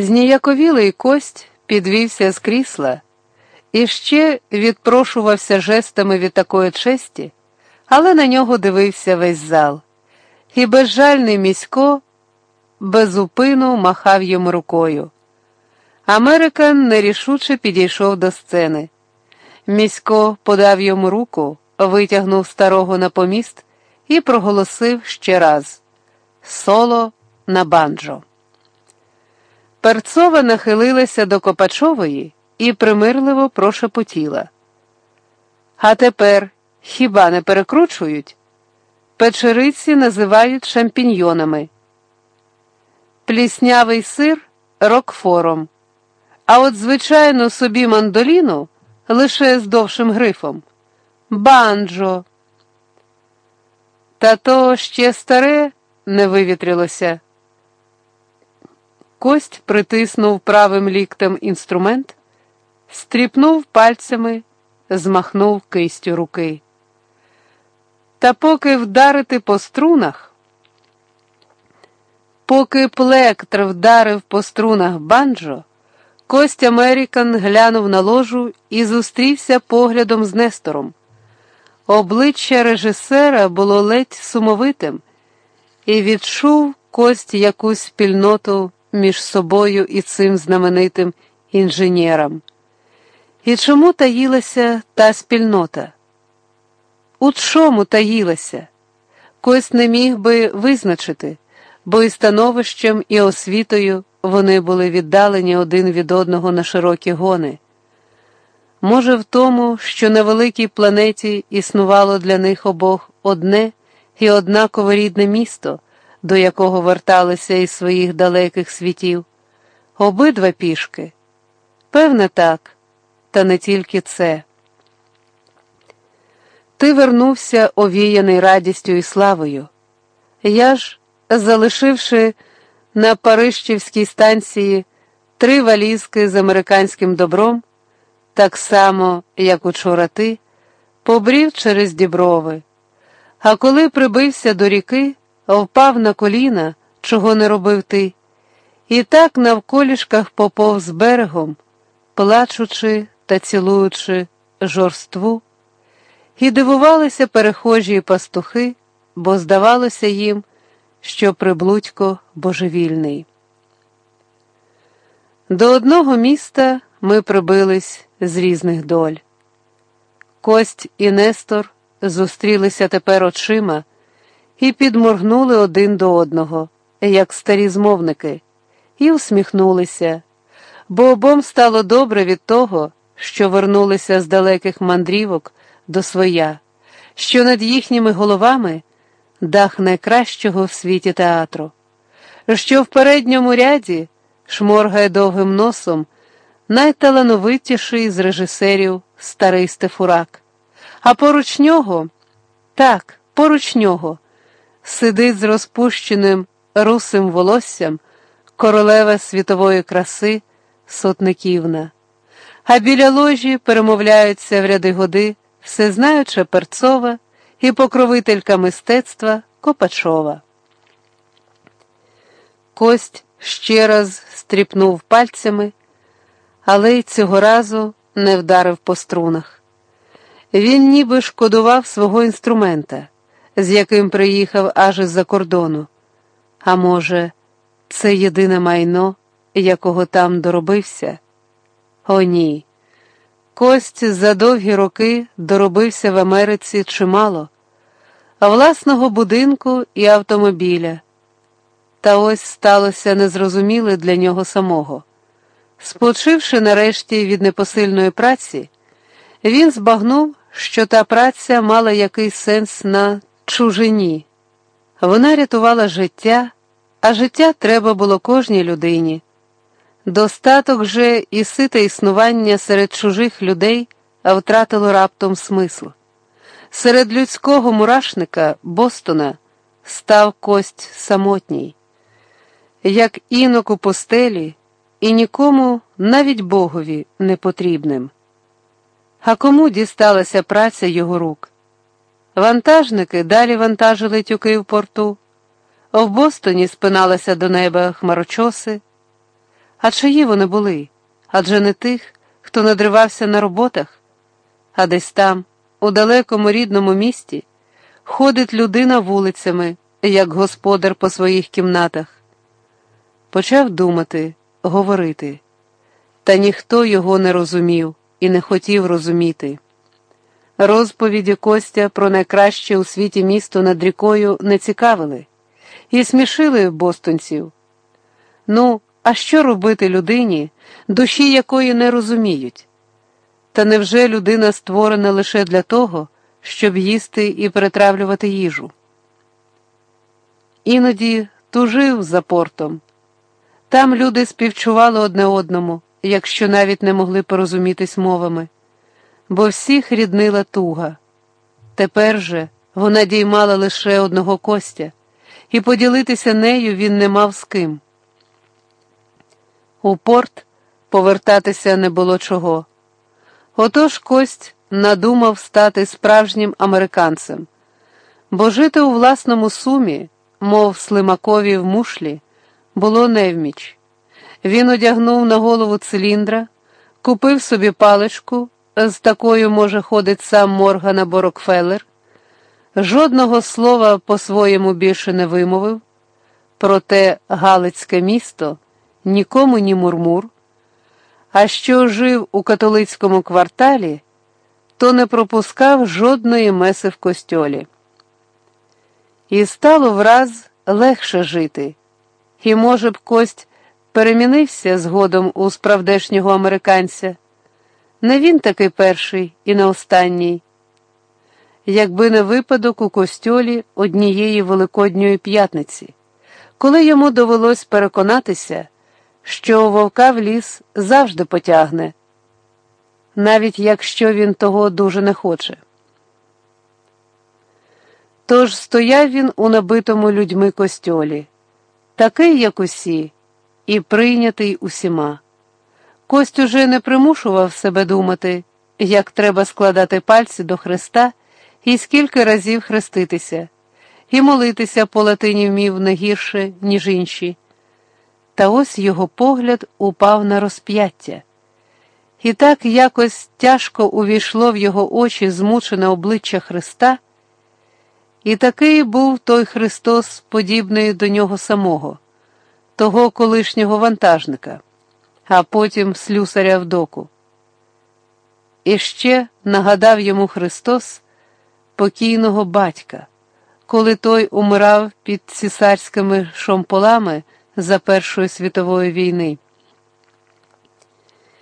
Зніяковілий кость підвівся з крісла і ще відпрошувався жестами від такої честі, але на нього дивився весь зал, і безжальний місько безупину махав йому рукою. Американ нерішуче підійшов до сцени. Місько подав йому руку, витягнув старого на поміст і проголосив ще раз соло на банджо. Перцова нахилилася до Копачової і примирливо прошепотіла. А тепер хіба не перекручують? Печериці називають шампіньйонами, пліснявий сир рокфором, а от звичайну собі мандоліну лише з довшим грифом. Банджо. Та то ще старе не вивітрилося. Кость притиснув правим ліктем інструмент, стріпнув пальцями, змахнув кистю руки. Та поки вдарити по струнах, поки плектр вдарив по струнах банджо, Кость Американ глянув на ложу і зустрівся поглядом з Нестором. Обличчя режисера було ледь сумовитим, і відчув кость якусь спільноту між собою і цим знаменитим інженером. І чому таїлася та спільнота? У чому таїлася? Кость не міг би визначити, бо і становищем, і освітою вони були віддалені один від одного на широкі гони. Може, в тому, що на великій планеті існувало для них обох одне і однаково рідне місто, до якого верталися із своїх далеких світів, обидва пішки. Певне, так, та не тільки це. Ти вернувся овіяний радістю і славою. Я ж, залишивши на Парижчівській станції три валізки з американським добром, так само, як учора ти, побрів через діброви. А коли прибився до ріки, впав на коліна, чого не робив ти, і так навколішках поповз берегом, плачучи та цілуючи жорству, і дивувалися перехожі пастухи, бо здавалося їм, що приблудько божевільний. До одного міста ми прибились з різних доль. Кость і Нестор зустрілися тепер очима і підморгнули один до одного, як старі змовники, і усміхнулися, бо обом стало добре від того, що вернулися з далеких мандрівок до своя, що над їхніми головами дах найкращого в світі театру, що в передньому ряді шморгає довгим носом найталановитіший з режисерів старий Стефурак, а поруч нього, так, поруч нього, сидить з розпущеним русим волоссям королева світової краси Сотниківна, а біля ложі перемовляються в ряди годи всезнаюча перцова і покровителька мистецтва Копачова. Кость ще раз стріпнув пальцями, але й цього разу не вдарив по струнах. Він ніби шкодував свого інструмента, з яким приїхав аж із-за кордону. А може, це єдине майно, якого там доробився? О, ні. Кость за довгі роки доробився в Америці чимало, власного будинку і автомобіля. Та ось сталося незрозуміле для нього самого. Спочивши нарешті від непосильної праці, він збагнув, що та праця мала якийсь сенс на чужині. Вона рятувала життя, а життя треба було кожній людині. Достаток же і сите існування серед чужих людей втратило раптом смисл. Серед людського мурашника Бостона став кость самотній, як інок у постелі, і нікому, навіть Богові, не потрібним. А кому дісталася праця його рук? Вантажники далі вантажили тюки в порту, в Бостоні спиналися до неба хмарочоси А чиї вони були? Адже не тих, хто надривався на роботах, а десь там, у далекому рідному місті, ходить людина вулицями, як господар по своїх кімнатах. Почав думати, говорити, та ніхто його не розумів і не хотів розуміти. Розповіді Костя про найкраще у світі місто над рікою не цікавили і смішили бостонців. Ну, а що робити людині, душі якої не розуміють? Та невже людина створена лише для того, щоб їсти і перетравлювати їжу? Іноді тужив за портом. Там люди співчували одне одному, якщо навіть не могли порозумітись мовами, бо всіх ріднила туга. Тепер же вона діймала лише одного костя, і поділитися нею він не мав з ким. У порт повертатися не було чого. Отож кость надумав стати справжнім американцем, бо жити у власному сумі, мов слимакові в мушлі, було невміч. Він одягнув на голову циліндра, купив собі паличку, з такою, може, ходить сам Морган або Рокфеллер, жодного слова по-своєму більше не вимовив, проте Галицьке місто нікому ні мурмур, а що жив у католицькому кварталі, то не пропускав жодної меси в костьолі. І стало враз легше жити, і, може б, кость перемінився згодом у справдешнього американця. Не він такий перший і не останній. Якби не випадок у костьолі однієї Великодньої п'ятниці, коли йому довелось переконатися, що вовка в ліс завжди потягне, навіть якщо він того дуже не хоче. Тож стояв він у набитому людьми костьолі, такий, як усі, і прийнятий усіма. Кость уже не примушував себе думати, як треба складати пальці до Христа і скільки разів хреститися, і молитися по латині вмів не гірше, ніж інші. Та ось його погляд упав на розп'яття. І так якось тяжко увійшло в його очі змучене обличчя Христа, і такий був той Христос, подібний до нього самого, того колишнього вантажника, а потім слюсаря в доку. І ще нагадав йому Христос покійного батька, коли той умирав під цісарськими шомполами за Першої світової війни.